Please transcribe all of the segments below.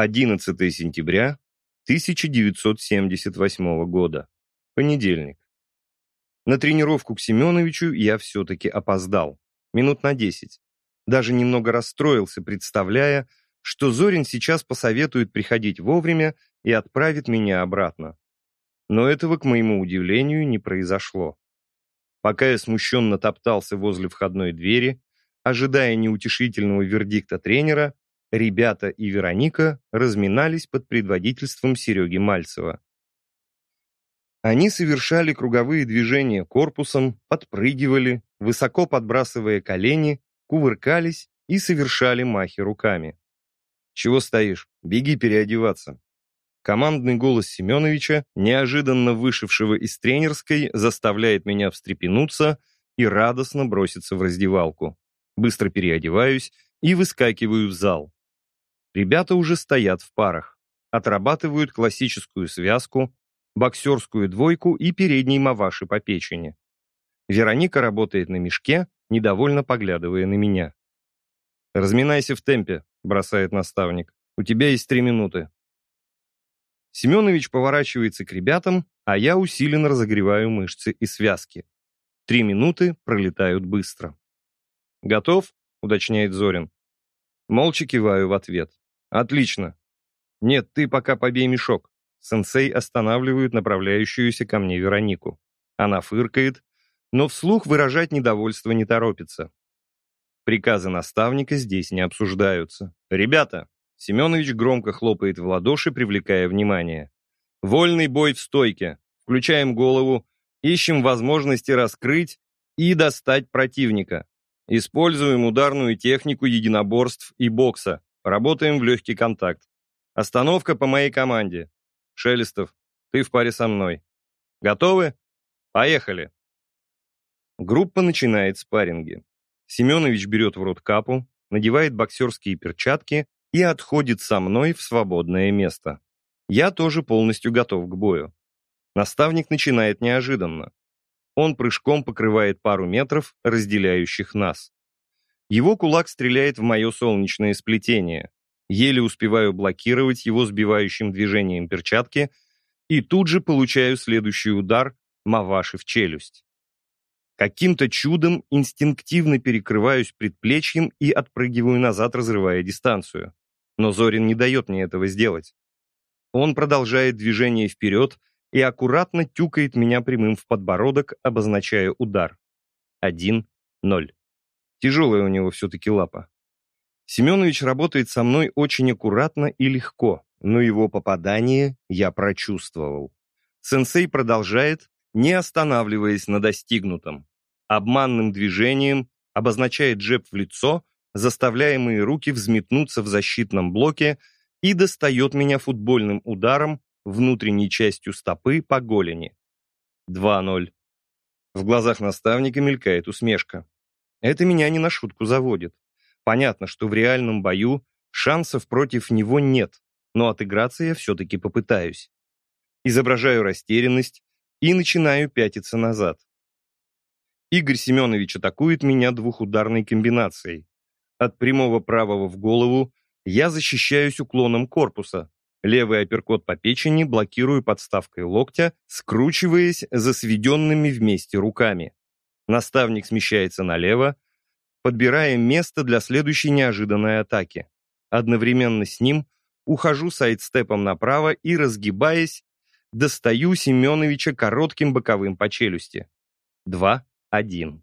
11 сентября 1978 года. Понедельник. На тренировку к Семеновичу я все-таки опоздал. Минут на 10. Даже немного расстроился, представляя, что Зорин сейчас посоветует приходить вовремя и отправит меня обратно. Но этого, к моему удивлению, не произошло. Пока я смущенно топтался возле входной двери, ожидая неутешительного вердикта тренера, ребята и Вероника разминались под предводительством Сереги Мальцева. Они совершали круговые движения корпусом, подпрыгивали, высоко подбрасывая колени, кувыркались и совершали махи руками. «Чего стоишь? Беги переодеваться». Командный голос Семеновича, неожиданно вышедшего из тренерской, заставляет меня встрепенуться и радостно броситься в раздевалку. Быстро переодеваюсь и выскакиваю в зал. Ребята уже стоят в парах, отрабатывают классическую связку, боксерскую двойку и передний маваши по печени. Вероника работает на мешке, недовольно поглядывая на меня. «Разминайся в темпе», — бросает наставник. «У тебя есть три минуты». Семенович поворачивается к ребятам, а я усиленно разогреваю мышцы и связки. Три минуты пролетают быстро. «Готов?» — уточняет Зорин. Молча киваю в ответ. «Отлично. Нет, ты пока побей мешок». Сенсей останавливает направляющуюся ко мне Веронику. Она фыркает, но вслух выражать недовольство не торопится. Приказы наставника здесь не обсуждаются. «Ребята!» Семенович громко хлопает в ладоши, привлекая внимание. «Вольный бой в стойке. Включаем голову, ищем возможности раскрыть и достать противника. Используем ударную технику единоборств и бокса. Работаем в легкий контакт. Остановка по моей команде. Шелестов, ты в паре со мной. Готовы? Поехали!» Группа начинает спарринги. Семенович берет в рот капу, надевает боксерские перчатки и отходит со мной в свободное место. Я тоже полностью готов к бою. Наставник начинает неожиданно. Он прыжком покрывает пару метров, разделяющих нас. Его кулак стреляет в мое солнечное сплетение. Еле успеваю блокировать его сбивающим движением перчатки и тут же получаю следующий удар маваши в челюсть. Каким-то чудом инстинктивно перекрываюсь предплечьем и отпрыгиваю назад, разрывая дистанцию. Но Зорин не дает мне этого сделать. Он продолжает движение вперед и аккуратно тюкает меня прямым в подбородок, обозначая удар. Один, ноль. Тяжелая у него все-таки лапа. Семенович работает со мной очень аккуратно и легко, но его попадание я прочувствовал. Сенсей продолжает, не останавливаясь на достигнутом обманным движением обозначает джеб в лицо, заставляя мои руки взметнуться в защитном блоке и достает меня футбольным ударом внутренней частью стопы по голени. 2-0. В глазах наставника мелькает усмешка. Это меня не на шутку заводит. Понятно, что в реальном бою шансов против него нет, но отыграться я все-таки попытаюсь. Изображаю растерянность и начинаю пятиться назад. Игорь Семенович атакует меня двухударной комбинацией. От прямого правого в голову я защищаюсь уклоном корпуса. Левый апперкот по печени блокирую подставкой локтя, скручиваясь за сведенными вместе руками. Наставник смещается налево, подбирая место для следующей неожиданной атаки. Одновременно с ним ухожу сайдстепом направо и, разгибаясь, достаю Семеновича коротким боковым по челюсти. Два, один.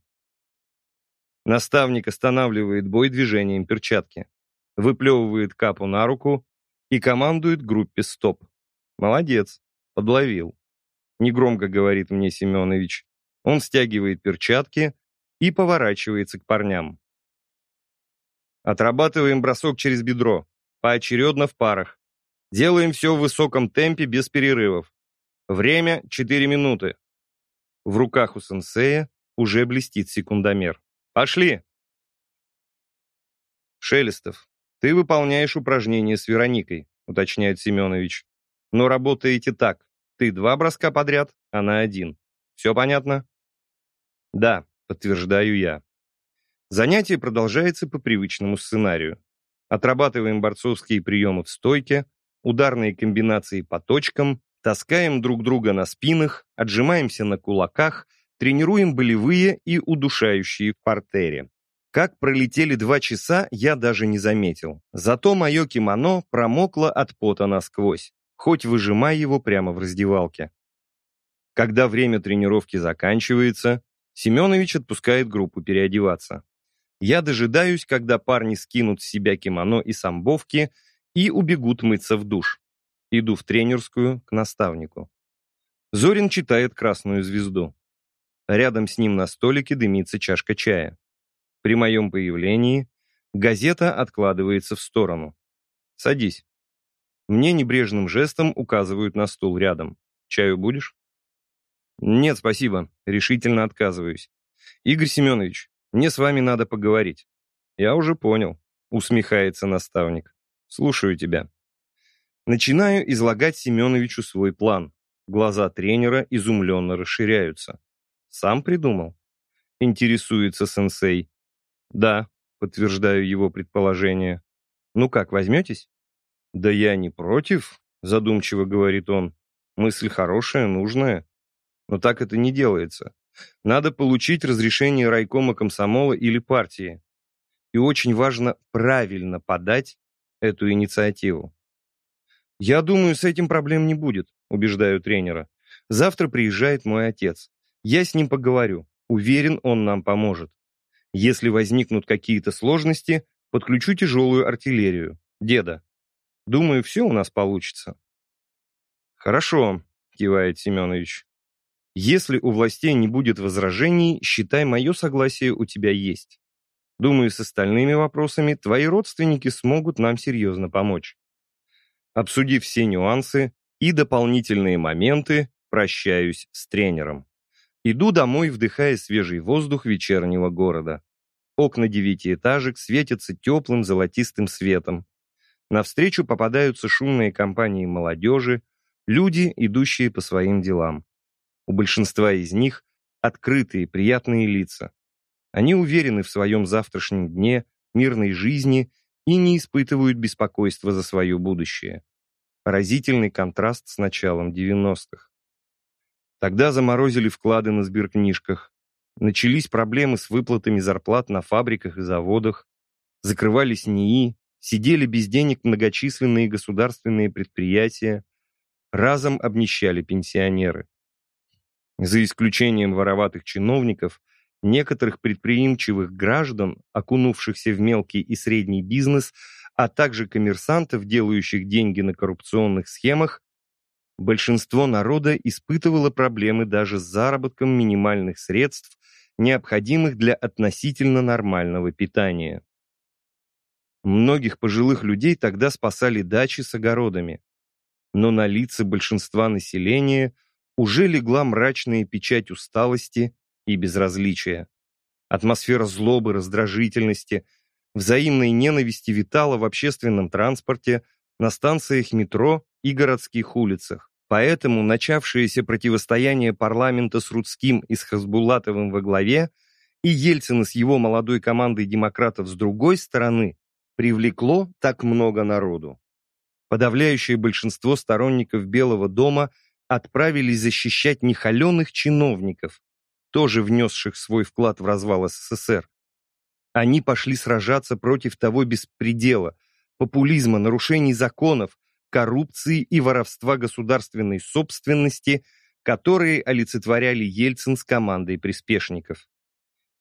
Наставник останавливает бой движением перчатки, выплевывает капу на руку и командует группе «Стоп». Молодец, подловил. Негромко говорит мне Семенович. Он стягивает перчатки и поворачивается к парням. Отрабатываем бросок через бедро, поочередно в парах. Делаем все в высоком темпе без перерывов. Время 4 минуты. В руках у сенсея уже блестит секундомер. Пошли! Шелестов, ты выполняешь упражнение с Вероникой, уточняет Семенович. Но работаете так. Ты два броска подряд, она один. Все понятно? Да, подтверждаю я. Занятие продолжается по привычному сценарию. Отрабатываем борцовские приемы в стойке, ударные комбинации по точкам, таскаем друг друга на спинах, отжимаемся на кулаках, тренируем болевые и удушающие в партере. Как пролетели два часа, я даже не заметил. Зато мое кимоно промокло от пота насквозь, хоть выжимай его прямо в раздевалке. Когда время тренировки заканчивается, Семенович отпускает группу переодеваться. Я дожидаюсь, когда парни скинут с себя кимоно и самбовки и убегут мыться в душ. Иду в тренерскую к наставнику. Зорин читает «Красную звезду». Рядом с ним на столике дымится чашка чая. При моем появлении газета откладывается в сторону. «Садись». Мне небрежным жестом указывают на стул рядом. «Чаю будешь?» «Нет, спасибо. Решительно отказываюсь. Игорь Семенович, мне с вами надо поговорить». «Я уже понял», — усмехается наставник. «Слушаю тебя». Начинаю излагать Семеновичу свой план. Глаза тренера изумленно расширяются. «Сам придумал?» Интересуется сенсей. «Да», — подтверждаю его предположение. «Ну как, возьметесь?» «Да я не против», — задумчиво говорит он. «Мысль хорошая, нужная. Но так это не делается. Надо получить разрешение райкома комсомола или партии. И очень важно правильно подать эту инициативу. «Я думаю, с этим проблем не будет», — убеждаю тренера. «Завтра приезжает мой отец. Я с ним поговорю. Уверен, он нам поможет. Если возникнут какие-то сложности, подключу тяжелую артиллерию. Деда. Думаю, все у нас получится. Хорошо, кивает Семенович. Если у властей не будет возражений, считай, мое согласие у тебя есть. Думаю, с остальными вопросами твои родственники смогут нам серьезно помочь. Обсудив все нюансы и дополнительные моменты, прощаюсь с тренером. Иду домой, вдыхая свежий воздух вечернего города. Окна девятиэтажек светятся теплым золотистым светом. Навстречу попадаются шумные компании молодежи, люди, идущие по своим делам. У большинства из них открытые, приятные лица. Они уверены в своем завтрашнем дне, мирной жизни и не испытывают беспокойства за свое будущее. Поразительный контраст с началом 90-х. Тогда заморозили вклады на сберкнижках. Начались проблемы с выплатами зарплат на фабриках и заводах. Закрывались НИИ, сидели без денег многочисленные государственные предприятия. Разом обнищали пенсионеры. За исключением вороватых чиновников, некоторых предприимчивых граждан, окунувшихся в мелкий и средний бизнес, а также коммерсантов, делающих деньги на коррупционных схемах, большинство народа испытывало проблемы даже с заработком минимальных средств, необходимых для относительно нормального питания. Многих пожилых людей тогда спасали дачи с огородами, но на лица большинства населения уже легла мрачная печать усталости и безразличия. Атмосфера злобы, раздражительности, взаимной ненависти витала в общественном транспорте, на станциях метро и городских улицах. Поэтому начавшееся противостояние парламента с Рудским и с Хасбулатовым во главе и Ельцина с его молодой командой демократов с другой стороны привлекло так много народу. Подавляющее большинство сторонников Белого дома отправились защищать нехоленых чиновников, тоже внесших свой вклад в развал СССР. Они пошли сражаться против того беспредела, популизма, нарушений законов, коррупции и воровства государственной собственности, которые олицетворяли Ельцин с командой приспешников.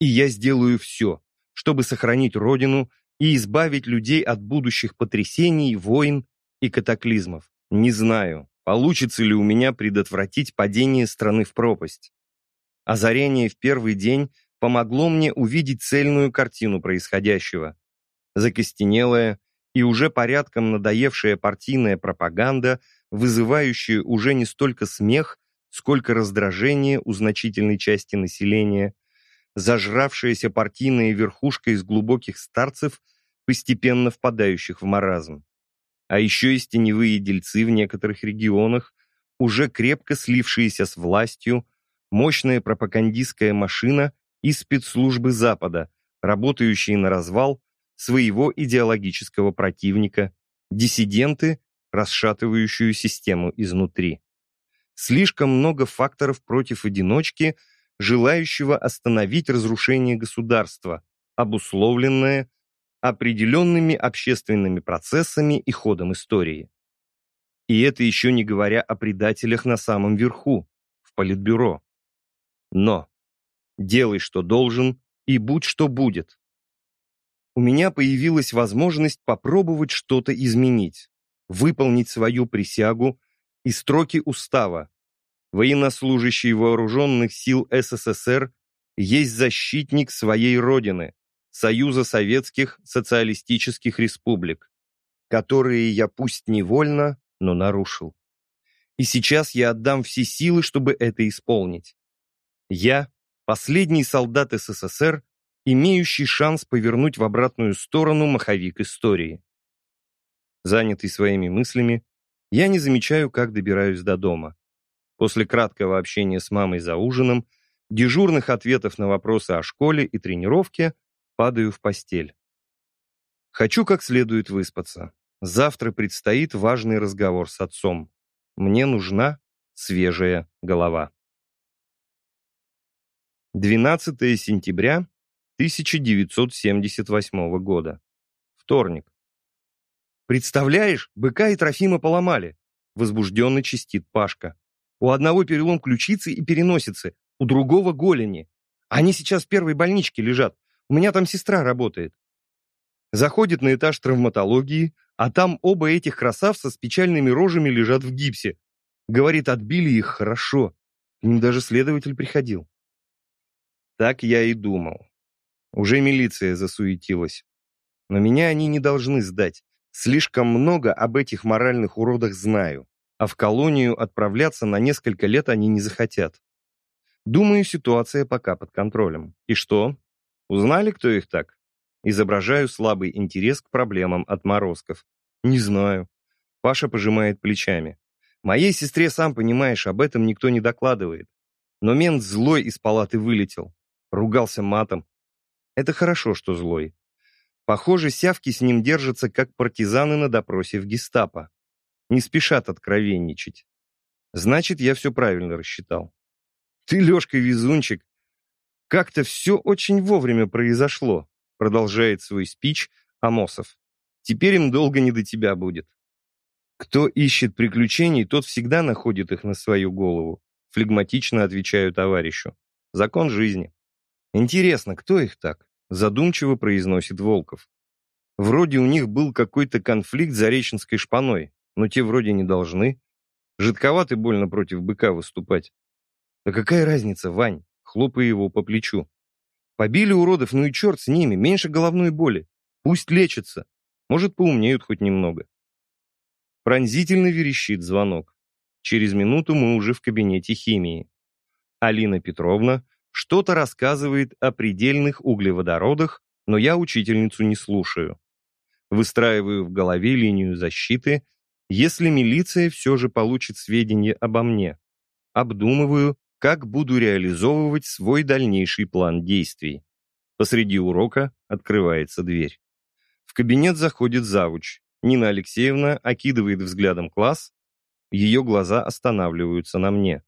И я сделаю все, чтобы сохранить Родину и избавить людей от будущих потрясений, войн и катаклизмов. Не знаю, получится ли у меня предотвратить падение страны в пропасть. Озарение в первый день помогло мне увидеть цельную картину происходящего. Закостенелая и уже порядком надоевшая партийная пропаганда, вызывающая уже не столько смех, сколько раздражение у значительной части населения, зажравшаяся партийная верхушка из глубоких старцев, постепенно впадающих в маразм. А еще есть теневые дельцы в некоторых регионах, уже крепко слившиеся с властью, мощная пропагандистская машина и спецслужбы Запада, работающие на развал, своего идеологического противника, диссиденты, расшатывающую систему изнутри. Слишком много факторов против одиночки, желающего остановить разрушение государства, обусловленное определенными общественными процессами и ходом истории. И это еще не говоря о предателях на самом верху, в Политбюро. Но делай, что должен, и будь, что будет. У меня появилась возможность попробовать что-то изменить, выполнить свою присягу и строки устава. Военнослужащий вооруженных сил СССР есть защитник своей родины, Союза Советских Социалистических Республик, которые я пусть невольно, но нарушил. И сейчас я отдам все силы, чтобы это исполнить. Я – последний солдат СССР, имеющий шанс повернуть в обратную сторону маховик истории. Занятый своими мыслями, я не замечаю, как добираюсь до дома. После краткого общения с мамой за ужином, дежурных ответов на вопросы о школе и тренировке, падаю в постель. Хочу как следует выспаться. Завтра предстоит важный разговор с отцом. Мне нужна свежая голова. 12 сентября 1978 года. Вторник. «Представляешь, быка и Трофима поломали!» Возбужденно чистит Пашка. «У одного перелом ключицы и переносицы, у другого голени. Они сейчас в первой больничке лежат. У меня там сестра работает». Заходит на этаж травматологии, а там оба этих красавца с печальными рожами лежат в гипсе. Говорит, отбили их хорошо. К ним даже следователь приходил. Так я и думал. Уже милиция засуетилась. Но меня они не должны сдать. Слишком много об этих моральных уродах знаю, а в колонию отправляться на несколько лет они не захотят. Думаю, ситуация пока под контролем. И что? Узнали, кто их так? Изображаю слабый интерес к проблемам отморозков. Не знаю. Паша пожимает плечами. Моей сестре, сам понимаешь, об этом никто не докладывает. Но мент злой из палаты вылетел. Ругался матом. Это хорошо, что злой. Похоже, сявки с ним держатся, как партизаны на допросе в гестапо. Не спешат откровенничать. Значит, я все правильно рассчитал. Ты, Лешка, везунчик. Как-то все очень вовремя произошло, продолжает свой спич Амосов. Теперь им долго не до тебя будет. Кто ищет приключений, тот всегда находит их на свою голову. Флегматично отвечаю товарищу. Закон жизни. Интересно, кто их так? задумчиво произносит Волков. Вроде у них был какой-то конфликт за Реченской шпаной, но те вроде не должны. Жидковаты больно против быка выступать. Да какая разница, Вань? Хлопая его по плечу. Побили уродов, ну и черт с ними, меньше головной боли. Пусть лечатся. Может, поумнеют хоть немного. Пронзительно верещит звонок. Через минуту мы уже в кабинете химии. Алина Петровна что-то рассказывает о предельных углеводородах, но я учительницу не слушаю. Выстраиваю в голове линию защиты, если милиция все же получит сведения обо мне. Обдумываю, как буду реализовывать свой дальнейший план действий. Посреди урока открывается дверь. В кабинет заходит завуч. Нина Алексеевна окидывает взглядом класс. Ее глаза останавливаются на мне.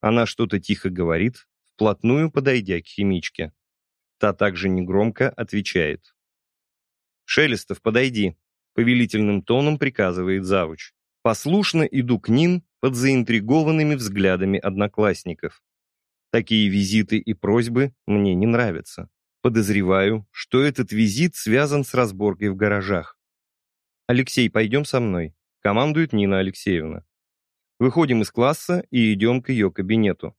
Она что-то тихо говорит, вплотную подойдя к химичке. Та также негромко отвечает. «Шелестов, подойди», — повелительным тоном приказывает завуч. Послушно иду к ним под заинтригованными взглядами одноклассников. Такие визиты и просьбы мне не нравятся. Подозреваю, что этот визит связан с разборкой в гаражах. «Алексей, пойдем со мной», — командует Нина Алексеевна. Выходим из класса и идем к ее кабинету.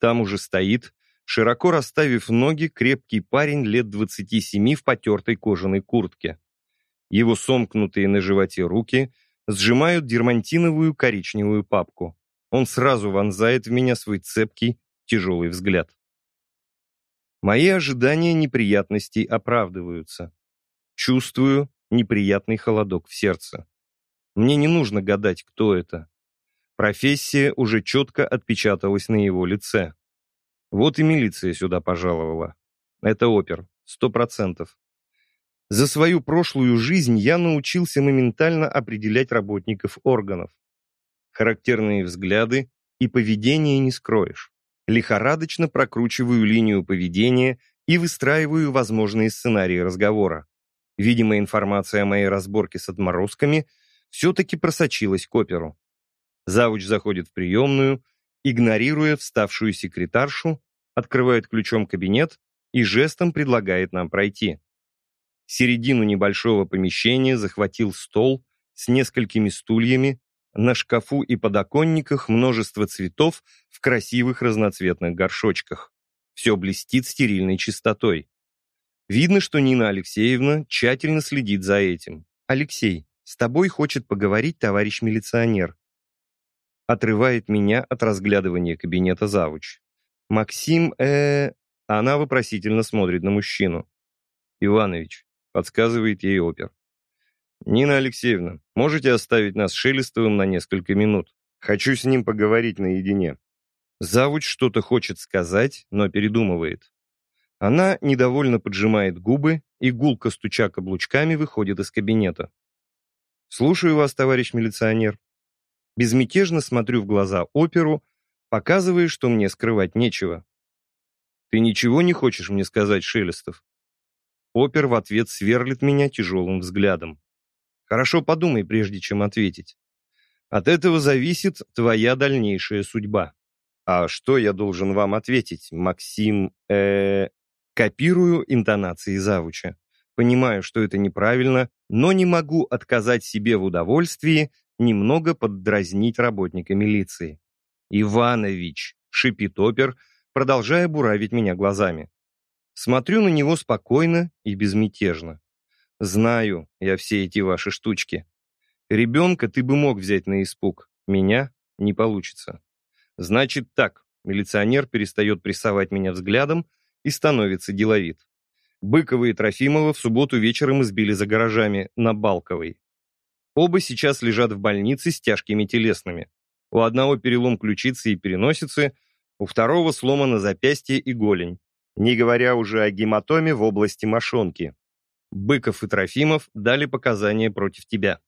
Там уже стоит, широко расставив ноги, крепкий парень лет 27 в потертой кожаной куртке. Его сомкнутые на животе руки сжимают дермантиновую коричневую папку. Он сразу вонзает в меня свой цепкий, тяжелый взгляд. Мои ожидания неприятностей оправдываются. Чувствую неприятный холодок в сердце. Мне не нужно гадать, кто это. Профессия уже четко отпечаталась на его лице. Вот и милиция сюда пожаловала. Это опер, сто процентов. За свою прошлую жизнь я научился моментально определять работников органов. Характерные взгляды и поведение не скроешь. Лихорадочно прокручиваю линию поведения и выстраиваю возможные сценарии разговора. Видимо, информация о моей разборке с отморозками все-таки просочилась к оперу. Завуч заходит в приемную, игнорируя вставшую секретаршу, открывает ключом кабинет и жестом предлагает нам пройти. Середину небольшого помещения захватил стол с несколькими стульями, на шкафу и подоконниках множество цветов в красивых разноцветных горшочках. Все блестит стерильной чистотой. Видно, что Нина Алексеевна тщательно следит за этим. «Алексей, с тобой хочет поговорить товарищ милиционер». Отрывает меня от разглядывания кабинета завуч. «Максим, э, Она вопросительно смотрит на мужчину. «Иванович», — подсказывает ей опер. «Нина Алексеевна, можете оставить нас Шелестовым на несколько минут? Хочу с ним поговорить наедине». Завуч что-то хочет сказать, но передумывает. Она недовольно поджимает губы и, гулко стуча каблучками, выходит из кабинета. «Слушаю вас, товарищ милиционер». Безмятежно смотрю в глаза оперу, показывая, что мне скрывать нечего. «Ты ничего не хочешь мне сказать, Шелестов?» Опер в ответ сверлит меня тяжелым взглядом. «Хорошо подумай, прежде чем ответить. От этого зависит твоя дальнейшая судьба». «А что я должен вам ответить, Максим, э, Копирую интонации завуча. Понимаю, что это неправильно, но не могу отказать себе в удовольствии немного поддразнить работника милиции. «Иванович!» — шипит опер, продолжая буравить меня глазами. Смотрю на него спокойно и безмятежно. Знаю я все эти ваши штучки. Ребенка ты бы мог взять на испуг, меня не получится. Значит так, милиционер перестает прессовать меня взглядом, и становится деловит. Быкова и Трофимова в субботу вечером избили за гаражами на Балковой. Оба сейчас лежат в больнице с тяжкими телесными. У одного перелом ключицы и переносицы, у второго сломано запястье и голень, не говоря уже о гематоме в области мошонки. Быков и Трофимов дали показания против тебя.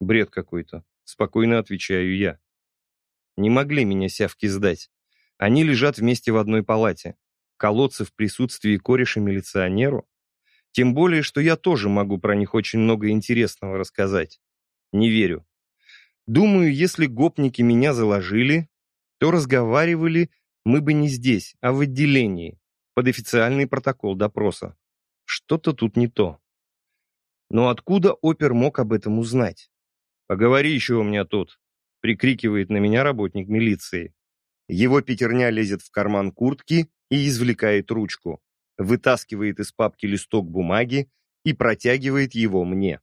Бред какой-то, спокойно отвечаю я. Не могли меня сявки сдать. Они лежат вместе в одной палате. Колодцы в присутствии кореша-милиционеру? Тем более, что я тоже могу про них очень много интересного рассказать. Не верю. Думаю, если гопники меня заложили, то разговаривали мы бы не здесь, а в отделении, под официальный протокол допроса. Что-то тут не то. Но откуда опер мог об этом узнать? «Поговори еще у меня тут», — прикрикивает на меня работник милиции. Его пятерня лезет в карман куртки и извлекает ручку, вытаскивает из папки листок бумаги и протягивает его мне.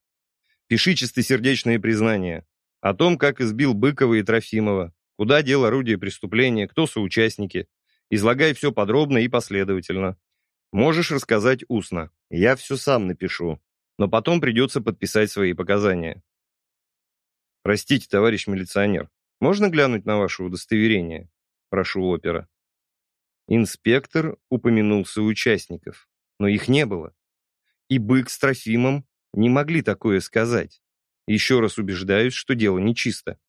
Пиши чистосердечные признания о том, как избил Быкова и Трофимова, куда дел орудие преступления, кто соучастники. Излагай все подробно и последовательно. Можешь рассказать устно. Я все сам напишу. Но потом придется подписать свои показания. Простите, товарищ милиционер, можно глянуть на ваше удостоверение? прошу опера. Инспектор упомянулся участников, но их не было. И Бык с Трофимом не могли такое сказать. Еще раз убеждаюсь, что дело нечисто.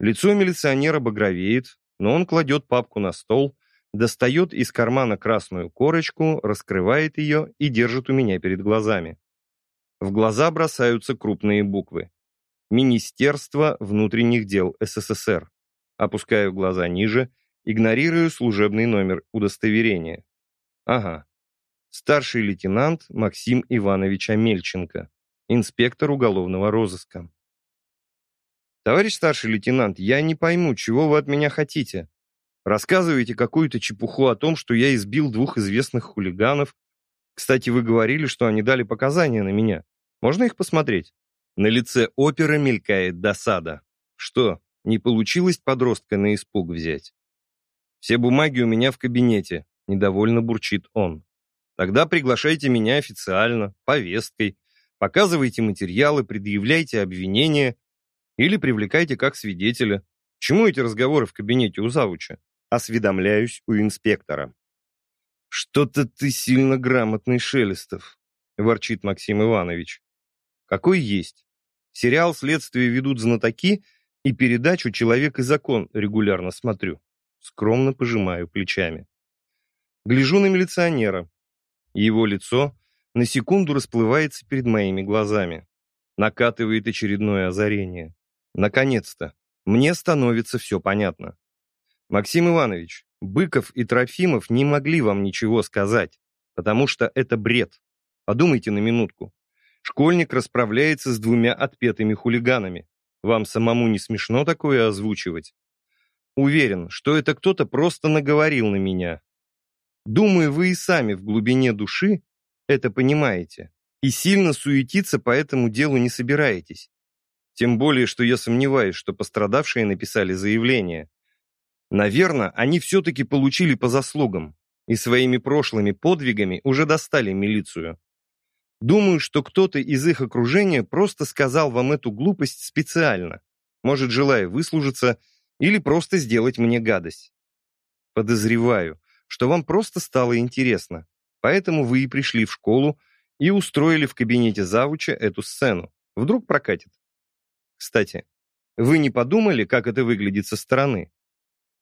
Лицо милиционера багровеет, но он кладет папку на стол, достает из кармана красную корочку, раскрывает ее и держит у меня перед глазами. В глаза бросаются крупные буквы. Министерство внутренних дел СССР. Опускаю глаза ниже, игнорирую служебный номер удостоверения. Ага. Старший лейтенант Максим Иванович Амельченко, инспектор уголовного розыска. Товарищ старший лейтенант, я не пойму, чего вы от меня хотите. Рассказываете какую-то чепуху о том, что я избил двух известных хулиганов. Кстати, вы говорили, что они дали показания на меня. Можно их посмотреть? На лице опера мелькает досада. Что, не получилось подростка на испуг взять. Все бумаги у меня в кабинете, недовольно бурчит он. Тогда приглашайте меня официально, повесткой, показывайте материалы, предъявляйте обвинения или привлекайте как свидетеля. Чему эти разговоры в кабинете у завуча? Осведомляюсь у инспектора. «Что-то ты сильно грамотный, Шелестов», — ворчит Максим Иванович. «Какой есть. Сериал «Следствие ведут знатоки» и передачу «Человек и закон» регулярно смотрю. Скромно пожимаю плечами. Гляжу на милиционера. Его лицо на секунду расплывается перед моими глазами. Накатывает очередное озарение. Наконец-то. Мне становится все понятно. Максим Иванович, Быков и Трофимов не могли вам ничего сказать, потому что это бред. Подумайте на минутку. Школьник расправляется с двумя отпетыми хулиганами. Вам самому не смешно такое озвучивать? Уверен, что это кто-то просто наговорил на меня. Думаю, вы и сами в глубине души это понимаете и сильно суетиться по этому делу не собираетесь. Тем более, что я сомневаюсь, что пострадавшие написали заявление. Наверное, они все-таки получили по заслугам и своими прошлыми подвигами уже достали милицию. Думаю, что кто-то из их окружения просто сказал вам эту глупость специально, может, желая выслужиться или просто сделать мне гадость. Подозреваю, что вам просто стало интересно, поэтому вы и пришли в школу и устроили в кабинете завуча эту сцену. Вдруг прокатит. Кстати, вы не подумали, как это выглядит со стороны?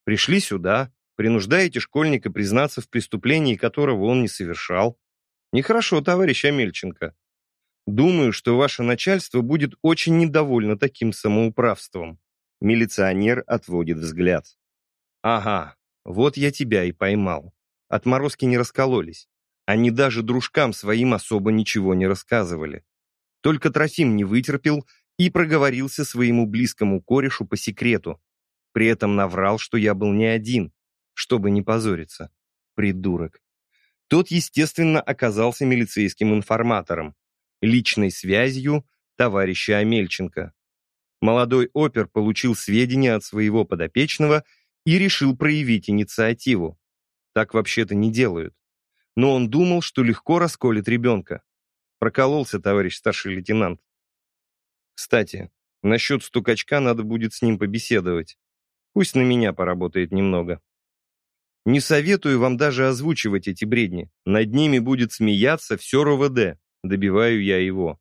Пришли сюда, принуждаете школьника признаться в преступлении, которого он не совершал, Нехорошо, товарищ Амельченко. Думаю, что ваше начальство будет очень недовольно таким самоуправством. Милиционер отводит взгляд. Ага, вот я тебя и поймал. Отморозки не раскололись. Они даже дружкам своим особо ничего не рассказывали. Только Трофим не вытерпел и проговорился своему близкому корешу по секрету. При этом наврал, что я был не один, чтобы не позориться. Придурок. Тот, естественно, оказался милицейским информатором, личной связью товарища Амельченко. Молодой опер получил сведения от своего подопечного и решил проявить инициативу. Так вообще-то не делают. Но он думал, что легко расколет ребенка. Прокололся товарищ старший лейтенант. Кстати, насчет стукачка надо будет с ним побеседовать. Пусть на меня поработает немного. Не советую вам даже озвучивать эти бредни. Над ними будет смеяться все РОВД. Добиваю я его.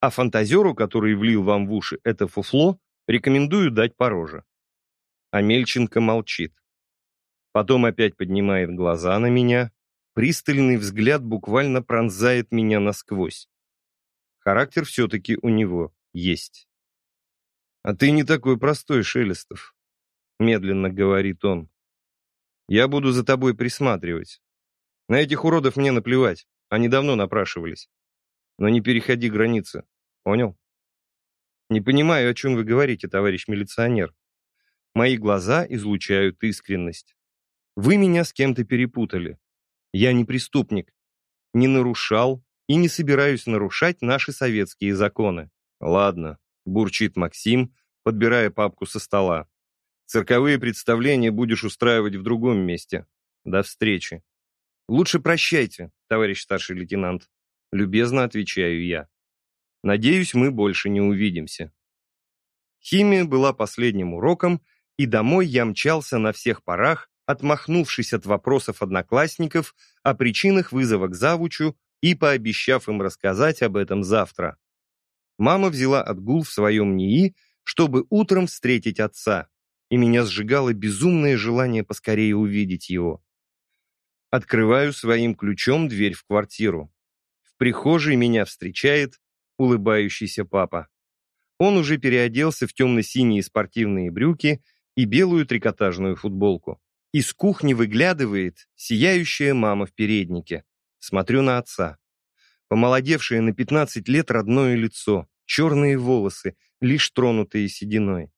А фантазеру, который влил вам в уши это фуфло, рекомендую дать пороже. Амельченко молчит. Потом опять поднимает глаза на меня. Пристальный взгляд буквально пронзает меня насквозь. Характер все-таки у него есть. «А ты не такой простой, Шелестов», — медленно говорит он. Я буду за тобой присматривать. На этих уродов мне наплевать, они давно напрашивались. Но не переходи границы, понял? Не понимаю, о чем вы говорите, товарищ милиционер. Мои глаза излучают искренность. Вы меня с кем-то перепутали. Я не преступник, не нарушал и не собираюсь нарушать наши советские законы. Ладно, бурчит Максим, подбирая папку со стола. Цирковые представления будешь устраивать в другом месте. До встречи. Лучше прощайте, товарищ старший лейтенант. Любезно отвечаю я. Надеюсь, мы больше не увидимся. Химия была последним уроком, и домой я мчался на всех парах, отмахнувшись от вопросов одноклассников о причинах вызова к завучу и пообещав им рассказать об этом завтра. Мама взяла отгул в своем НИИ, чтобы утром встретить отца, и меня сжигало безумное желание поскорее увидеть его. Открываю своим ключом дверь в квартиру. В прихожей меня встречает улыбающийся папа. Он уже переоделся в темно-синие спортивные брюки и белую трикотажную футболку. Из кухни выглядывает сияющая мама в переднике. Смотрю на отца. Помолодевшее на 15 лет родное лицо, черные волосы, лишь тронутые сединой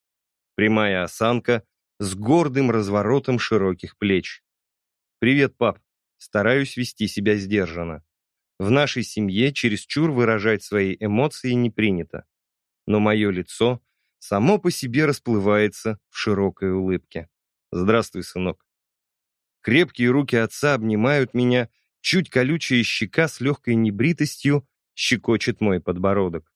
прямая осанка с гордым разворотом широких плеч. «Привет, пап. Стараюсь вести себя сдержанно. В нашей семье чересчур выражать свои эмоции не принято. Но мое лицо само по себе расплывается в широкой улыбке. Здравствуй, сынок. Крепкие руки отца обнимают меня, чуть колючая щека с легкой небритостью щекочет мой подбородок.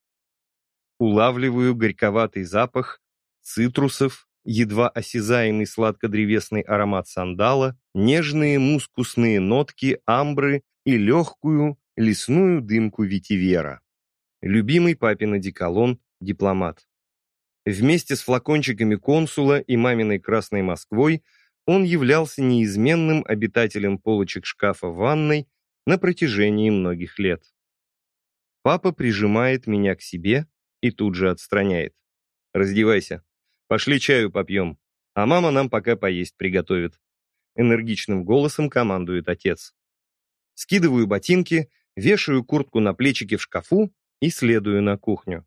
Улавливаю горьковатый запах цитрусов едва осязаемый сладкодревесный аромат сандала, нежные мускусные нотки амбры и легкую лесную дымку ветивера. Любимый папин одеколон «Дипломат». Вместе с флакончиками консула и маминой Красной Москвой он являлся неизменным обитателем полочек шкафа в ванной на протяжении многих лет. Папа прижимает меня к себе и тут же отстраняет. «Раздевайся. Пошли чаю попьем, а мама нам пока поесть приготовит». Энергичным голосом командует отец. Скидываю ботинки, вешаю куртку на плечики в шкафу и следую на кухню.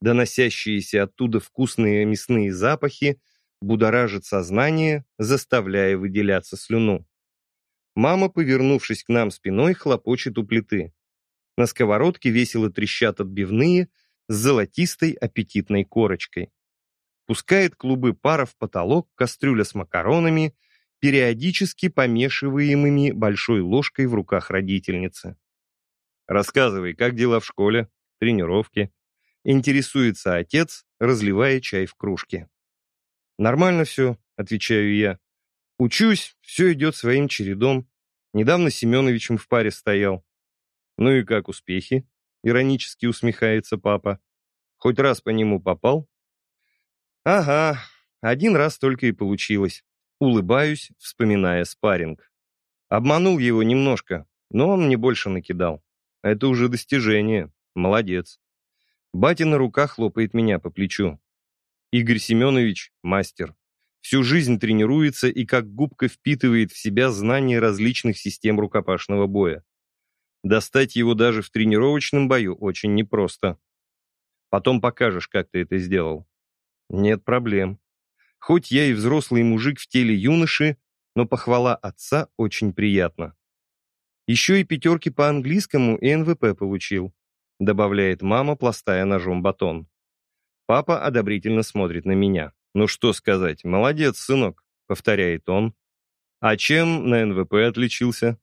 Доносящиеся оттуда вкусные мясные запахи будоражат сознание, заставляя выделяться слюну. Мама, повернувшись к нам спиной, хлопочет у плиты. На сковородке весело трещат отбивные с золотистой аппетитной корочкой. Пускает клубы пара в потолок кастрюля с макаронами, периодически помешиваемыми большой ложкой в руках родительницы. «Рассказывай, как дела в школе, тренировки?» Интересуется отец, разливая чай в кружке. «Нормально все», — отвечаю я. «Учусь, все идет своим чередом. Недавно Семеновичем в паре стоял». «Ну и как успехи?» — иронически усмехается папа. «Хоть раз по нему попал?» «Ага, один раз только и получилось». Улыбаюсь, вспоминая спарринг. Обманул его немножко, но он мне больше накидал. Это уже достижение. Молодец. Батя на руках хлопает меня по плечу. Игорь Семенович – мастер. Всю жизнь тренируется и как губка впитывает в себя знания различных систем рукопашного боя. Достать его даже в тренировочном бою очень непросто. Потом покажешь, как ты это сделал. Нет проблем. Хоть я и взрослый мужик в теле юноши, но похвала отца очень приятна. Еще и пятерки по английскому и НВП получил, добавляет мама, пластая ножом батон. Папа одобрительно смотрит на меня. «Ну что сказать, молодец, сынок», — повторяет он. «А чем на НВП отличился?»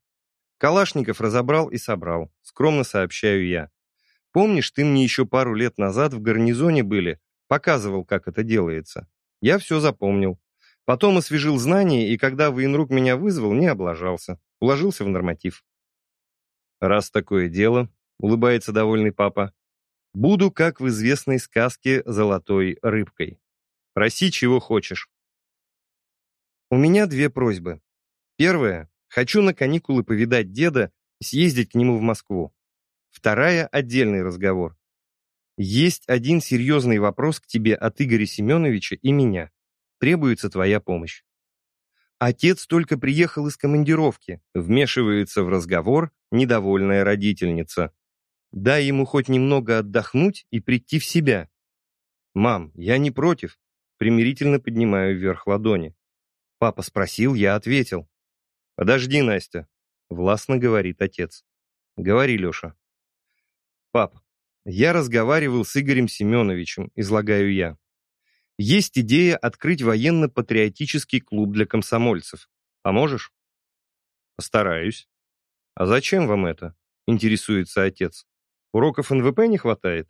Калашников разобрал и собрал, скромно сообщаю я. «Помнишь, ты мне еще пару лет назад в гарнизоне были, показывал, как это делается. Я все запомнил. Потом освежил знания, и когда военрук меня вызвал, не облажался. Уложился в норматив. «Раз такое дело», — улыбается довольный папа, «буду, как в известной сказке, золотой рыбкой. Проси, чего хочешь». У меня две просьбы. Первая — хочу на каникулы повидать деда и съездить к нему в Москву. Вторая — отдельный разговор. Есть один серьезный вопрос к тебе от Игоря Семеновича и меня. Требуется твоя помощь. Отец только приехал из командировки, вмешивается в разговор недовольная родительница. Дай ему хоть немного отдохнуть и прийти в себя. Мам, я не против. Примирительно поднимаю вверх ладони. Папа спросил, я ответил. Подожди, Настя, властно говорит отец. Говори, Леша. Пап, я разговаривал с Игорем Семеновичем, излагаю я. Есть идея открыть военно-патриотический клуб для комсомольцев. Поможешь? Постараюсь. А зачем вам это? Интересуется отец. Уроков НВП не хватает?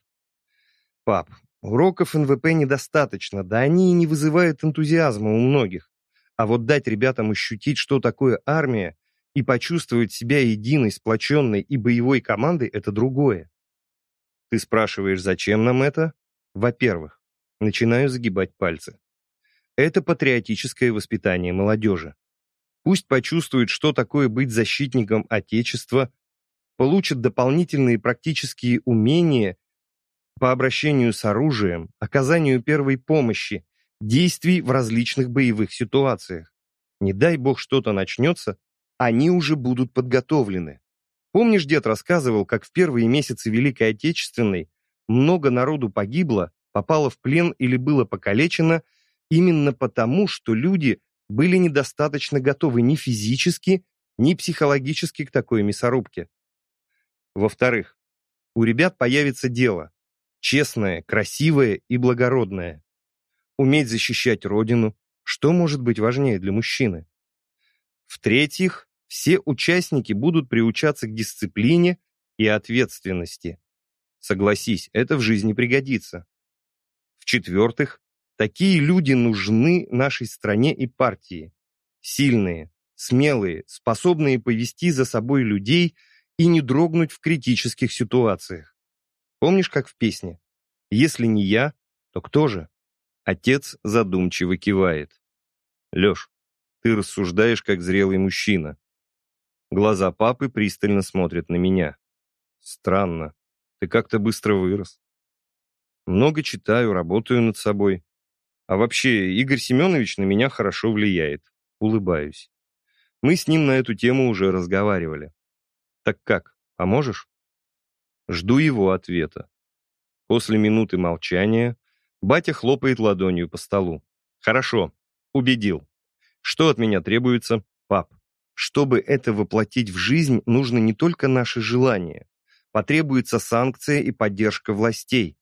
Пап, уроков НВП недостаточно, да они и не вызывают энтузиазма у многих. А вот дать ребятам ощутить, что такое армия, и почувствовать себя единой, сплоченной и боевой командой – это другое. Ты спрашиваешь, зачем нам это? Во-первых, начинаю загибать пальцы. Это патриотическое воспитание молодежи. Пусть почувствует, что такое быть защитником Отечества, получат дополнительные практические умения по обращению с оружием, оказанию первой помощи, действий в различных боевых ситуациях. Не дай бог что-то начнется, они уже будут подготовлены. Помнишь, дед рассказывал, как в первые месяцы Великой Отечественной много народу погибло, попало в плен или было покалечено именно потому, что люди были недостаточно готовы ни физически, ни психологически к такой мясорубке. Во-вторых, у ребят появится дело. Честное, красивое и благородное. Уметь защищать родину, что может быть важнее для мужчины? В-третьих, все участники будут приучаться к дисциплине и ответственности. Согласись, это в жизни пригодится. В-четвертых, Такие люди нужны нашей стране и партии. Сильные, смелые, способные повести за собой людей и не дрогнуть в критических ситуациях. Помнишь, как в песне? Если не я, то кто же? Отец задумчиво кивает. Леш, ты рассуждаешь, как зрелый мужчина. Глаза папы пристально смотрят на меня. Странно. Ты как-то быстро вырос. Много читаю, работаю над собой. А вообще, Игорь Семенович на меня хорошо влияет. Улыбаюсь. Мы с ним на эту тему уже разговаривали. Так как, поможешь? Жду его ответа. После минуты молчания батя хлопает ладонью по столу. Хорошо, убедил. Что от меня требуется, пап? Чтобы это воплотить в жизнь, нужно не только наше желание. Потребуется санкция и поддержка властей.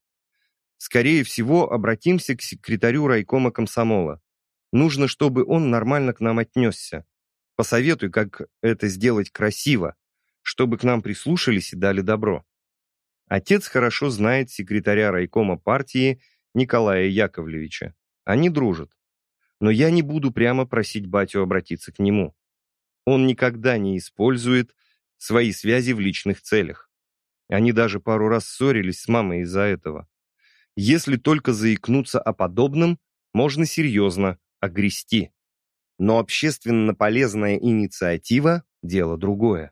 Скорее всего, обратимся к секретарю райкома комсомола. Нужно, чтобы он нормально к нам отнесся. Посоветуй, как это сделать красиво, чтобы к нам прислушались и дали добро. Отец хорошо знает секретаря райкома партии Николая Яковлевича. Они дружат. Но я не буду прямо просить батю обратиться к нему. Он никогда не использует свои связи в личных целях. Они даже пару раз ссорились с мамой из-за этого. Если только заикнуться о подобном, можно серьезно огрести. Но общественно полезная инициатива – дело другое.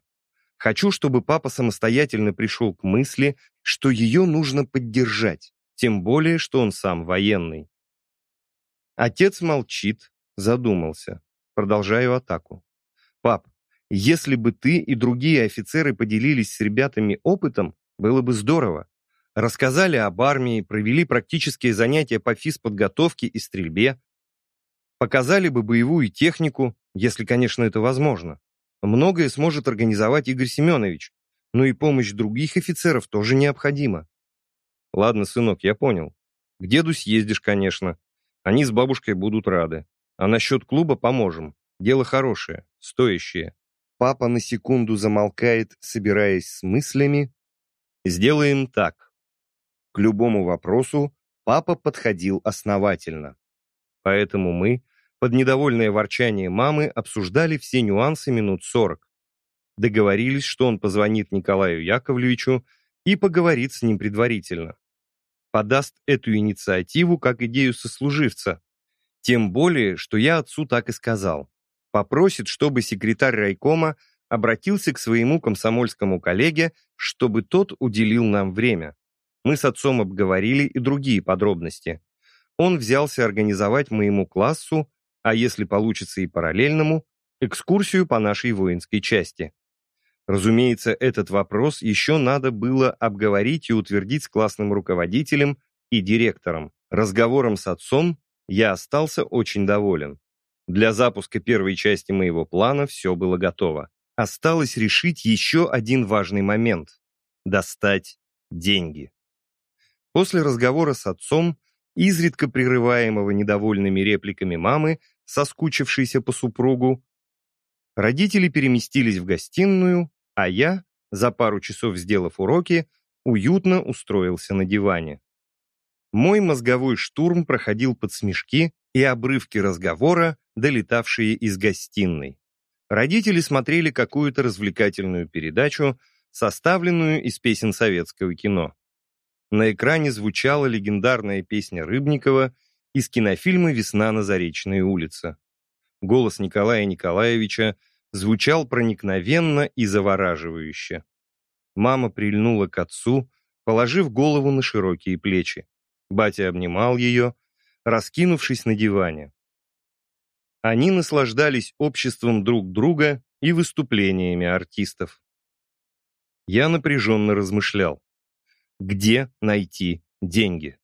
Хочу, чтобы папа самостоятельно пришел к мысли, что ее нужно поддержать, тем более, что он сам военный. Отец молчит, задумался. Продолжаю атаку. «Пап, если бы ты и другие офицеры поделились с ребятами опытом, было бы здорово. Рассказали об армии, провели практические занятия по физподготовке и стрельбе. Показали бы боевую технику, если, конечно, это возможно. Многое сможет организовать Игорь Семенович, но и помощь других офицеров тоже необходима. Ладно, сынок, я понял. К деду съездишь, конечно. Они с бабушкой будут рады. А насчет клуба поможем. Дело хорошее, стоящее. Папа на секунду замолкает, собираясь с мыслями. Сделаем так. К любому вопросу папа подходил основательно. Поэтому мы, под недовольное ворчание мамы, обсуждали все нюансы минут сорок. Договорились, что он позвонит Николаю Яковлевичу и поговорит с ним предварительно. Подаст эту инициативу как идею сослуживца. Тем более, что я отцу так и сказал. Попросит, чтобы секретарь райкома обратился к своему комсомольскому коллеге, чтобы тот уделил нам время. Мы с отцом обговорили и другие подробности. Он взялся организовать моему классу, а если получится и параллельному, экскурсию по нашей воинской части. Разумеется, этот вопрос еще надо было обговорить и утвердить с классным руководителем и директором. Разговором с отцом я остался очень доволен. Для запуска первой части моего плана все было готово. Осталось решить еще один важный момент – достать деньги. После разговора с отцом, изредка прерываемого недовольными репликами мамы, соскучившейся по супругу, родители переместились в гостиную, а я, за пару часов сделав уроки, уютно устроился на диване. Мой мозговой штурм проходил под смешки и обрывки разговора, долетавшие из гостиной. Родители смотрели какую-то развлекательную передачу, составленную из песен советского кино. На экране звучала легендарная песня Рыбникова из кинофильма «Весна на Заречной улице». Голос Николая Николаевича звучал проникновенно и завораживающе. Мама прильнула к отцу, положив голову на широкие плечи. Батя обнимал ее, раскинувшись на диване. Они наслаждались обществом друг друга и выступлениями артистов. Я напряженно размышлял. Где найти деньги?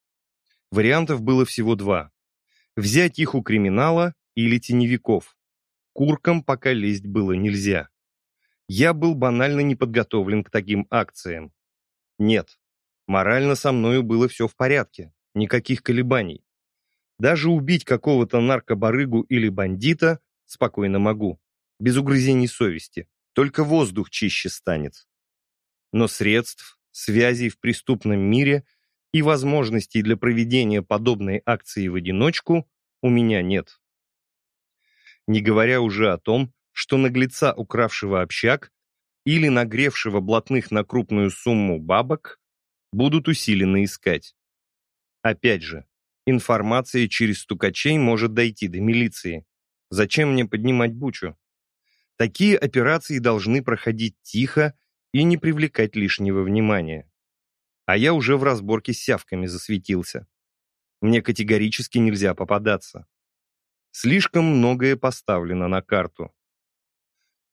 Вариантов было всего два. Взять их у криминала или теневиков. Куркам пока лезть было нельзя. Я был банально не подготовлен к таким акциям. Нет, морально со мною было все в порядке, никаких колебаний. Даже убить какого-то наркобарыгу или бандита спокойно могу, без угрызений совести, только воздух чище станет. Но средств, связей в преступном мире и возможностей для проведения подобной акции в одиночку у меня нет. Не говоря уже о том, что наглеца, укравшего общак, или нагревшего блатных на крупную сумму бабок, будут усиленно искать. Опять же, информация через стукачей может дойти до милиции. Зачем мне поднимать бучу? Такие операции должны проходить тихо и не привлекать лишнего внимания. А я уже в разборке с сявками засветился. Мне категорически нельзя попадаться. Слишком многое поставлено на карту.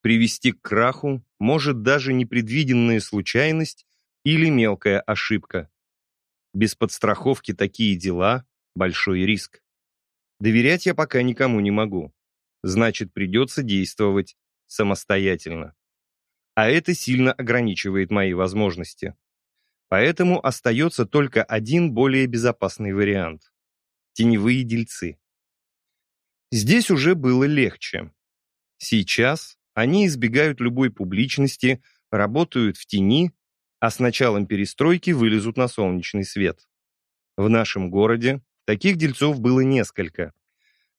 Привести к краху может даже непредвиденная случайность или мелкая ошибка. Без подстраховки такие дела – большой риск. Доверять я пока никому не могу. Значит, придется действовать самостоятельно. А это сильно ограничивает мои возможности. Поэтому остается только один более безопасный вариант – теневые дельцы. Здесь уже было легче. Сейчас они избегают любой публичности, работают в тени, а с началом перестройки вылезут на солнечный свет. В нашем городе таких дельцов было несколько.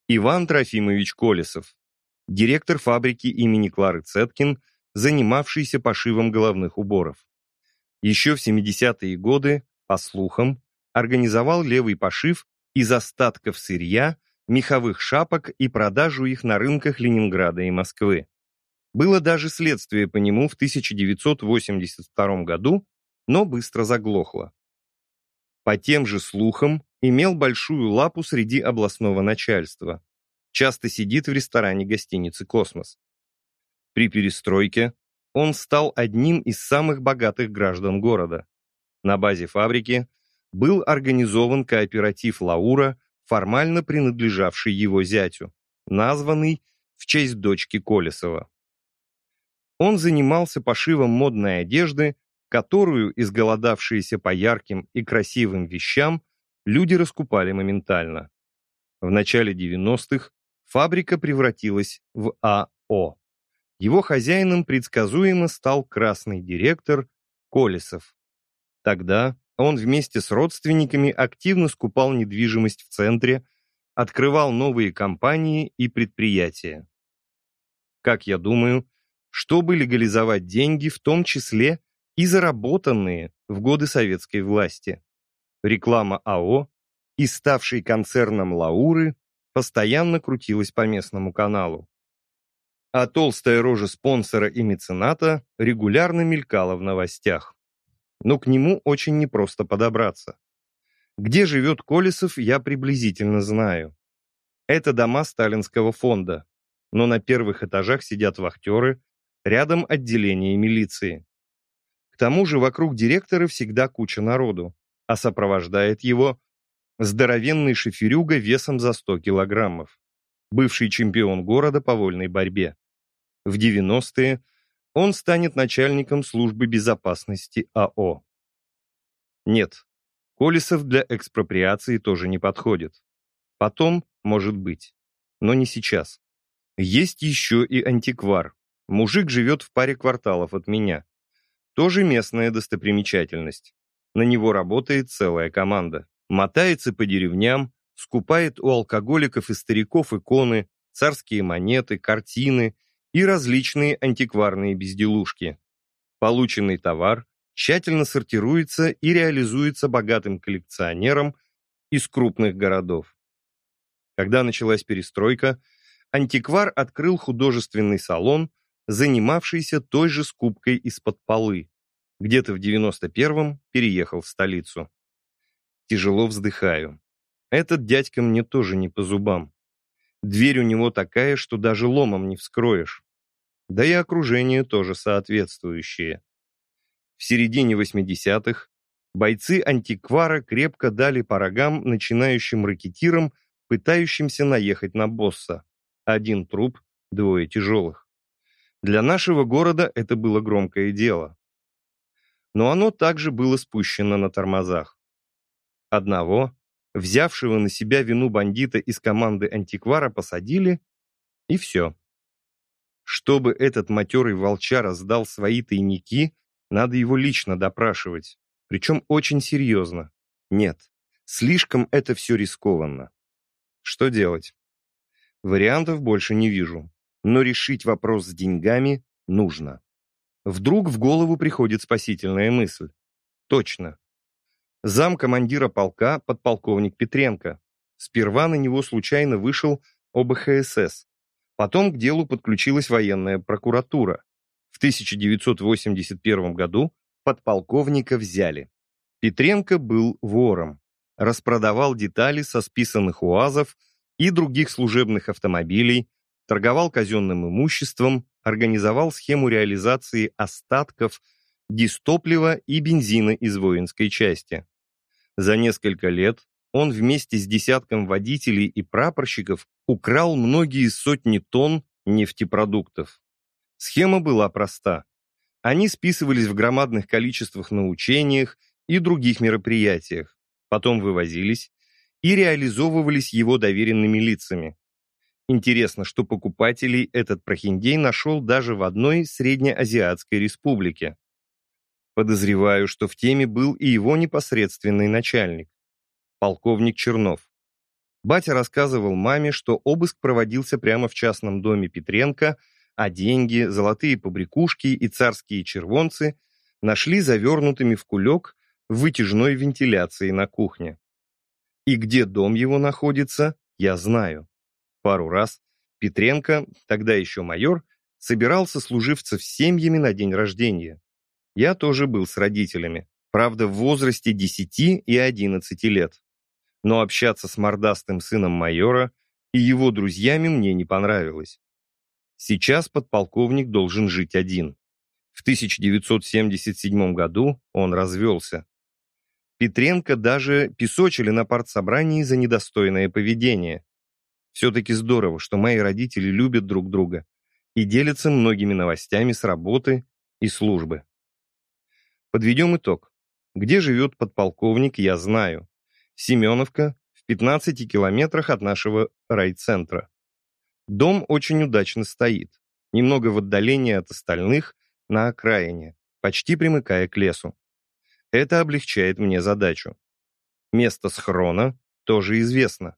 Иван Трофимович Колесов, директор фабрики имени Клары Цеткин, занимавшийся пошивом головных уборов еще в 70-е годы, по слухам, организовал левый пошив из остатков сырья, меховых шапок и продажу их на рынках Ленинграда и Москвы. Было даже следствие по нему в 1982 году, но быстро заглохло. По тем же слухам, имел большую лапу среди областного начальства. Часто сидит в ресторане гостиницы «Космос». При перестройке он стал одним из самых богатых граждан города. На базе фабрики был организован кооператив «Лаура», формально принадлежавший его зятю, названный в честь дочки Колесова. Он занимался пошивом модной одежды, которую, изголодавшиеся по ярким и красивым вещам, люди раскупали моментально. В начале 90-х фабрика превратилась в АО. Его хозяином предсказуемо стал красный директор Колесов. Тогда он вместе с родственниками активно скупал недвижимость в центре, открывал новые компании и предприятия. Как я думаю, чтобы легализовать деньги, в том числе и заработанные в годы советской власти. Реклама АО и ставший концерном Лауры постоянно крутилась по местному каналу а толстая рожа спонсора и мецената регулярно мелькала в новостях. Но к нему очень непросто подобраться. Где живет Колесов, я приблизительно знаю. Это дома Сталинского фонда, но на первых этажах сидят вахтеры, рядом отделение милиции. К тому же вокруг директора всегда куча народу, а сопровождает его здоровенный шоферюга весом за 100 килограммов, бывший чемпион города по вольной борьбе. В 90-е он станет начальником службы безопасности АО. Нет, Колесов для экспроприации тоже не подходит. Потом, может быть, но не сейчас. Есть еще и антиквар. Мужик живет в паре кварталов от меня. Тоже местная достопримечательность. На него работает целая команда. Мотается по деревням, скупает у алкоголиков и стариков иконы, царские монеты, картины и различные антикварные безделушки. Полученный товар тщательно сортируется и реализуется богатым коллекционером из крупных городов. Когда началась перестройка, антиквар открыл художественный салон, занимавшийся той же скупкой из-под полы. Где-то в 91-м переехал в столицу. Тяжело вздыхаю. Этот дядька мне тоже не по зубам. Дверь у него такая, что даже ломом не вскроешь да и окружение тоже соответствующее. В середине 80-х бойцы антиквара крепко дали по рогам начинающим ракетирам, пытающимся наехать на босса. Один труп, двое тяжелых. Для нашего города это было громкое дело. Но оно также было спущено на тормозах. Одного, взявшего на себя вину бандита из команды антиквара, посадили, и все. Чтобы этот матерый волчара сдал свои тайники, надо его лично допрашивать, причем очень серьезно. Нет, слишком это все рискованно. Что делать? Вариантов больше не вижу, но решить вопрос с деньгами нужно. Вдруг в голову приходит спасительная мысль. Точно. Зам командира полка подполковник Петренко. Сперва на него случайно вышел ОБХСС. Потом к делу подключилась военная прокуратура. В 1981 году подполковника взяли. Петренко был вором. Распродавал детали со списанных УАЗов и других служебных автомобилей, торговал казенным имуществом, организовал схему реализации остатков дистоплива и бензина из воинской части. За несколько лет он вместе с десятком водителей и прапорщиков украл многие сотни тонн нефтепродуктов. Схема была проста. Они списывались в громадных количествах на учениях и других мероприятиях, потом вывозились и реализовывались его доверенными лицами. Интересно, что покупателей этот прохиндей нашел даже в одной среднеазиатской республике. Подозреваю, что в теме был и его непосредственный начальник полковник Чернов. Батя рассказывал маме, что обыск проводился прямо в частном доме Петренко, а деньги, золотые побрякушки и царские червонцы нашли завернутыми в кулек вытяжной вентиляции на кухне. И где дом его находится, я знаю. Пару раз Петренко, тогда еще майор, собирался служивцев с семьями на день рождения. Я тоже был с родителями, правда, в возрасте 10 и 11 лет но общаться с мордастым сыном майора и его друзьями мне не понравилось. Сейчас подполковник должен жить один. В 1977 году он развелся. Петренко даже песочили на партсобрании за недостойное поведение. Все-таки здорово, что мои родители любят друг друга и делятся многими новостями с работы и службы. Подведем итог. Где живет подполковник, я знаю. Семеновка в 15 километрах от нашего райцентра. Дом очень удачно стоит, немного в отдалении от остальных, на окраине, почти примыкая к лесу. Это облегчает мне задачу. Место схрона тоже известно.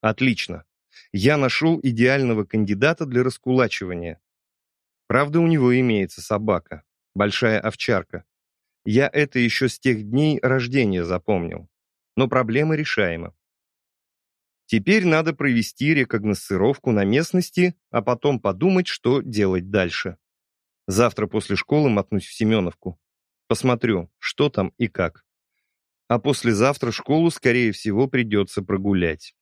Отлично. Я нашел идеального кандидата для раскулачивания. Правда, у него имеется собака, большая овчарка. Я это еще с тех дней рождения запомнил но проблема решаема. Теперь надо провести рекогносцировку на местности, а потом подумать, что делать дальше. Завтра после школы мотнусь в Семеновку. Посмотрю, что там и как. А послезавтра школу, скорее всего, придется прогулять.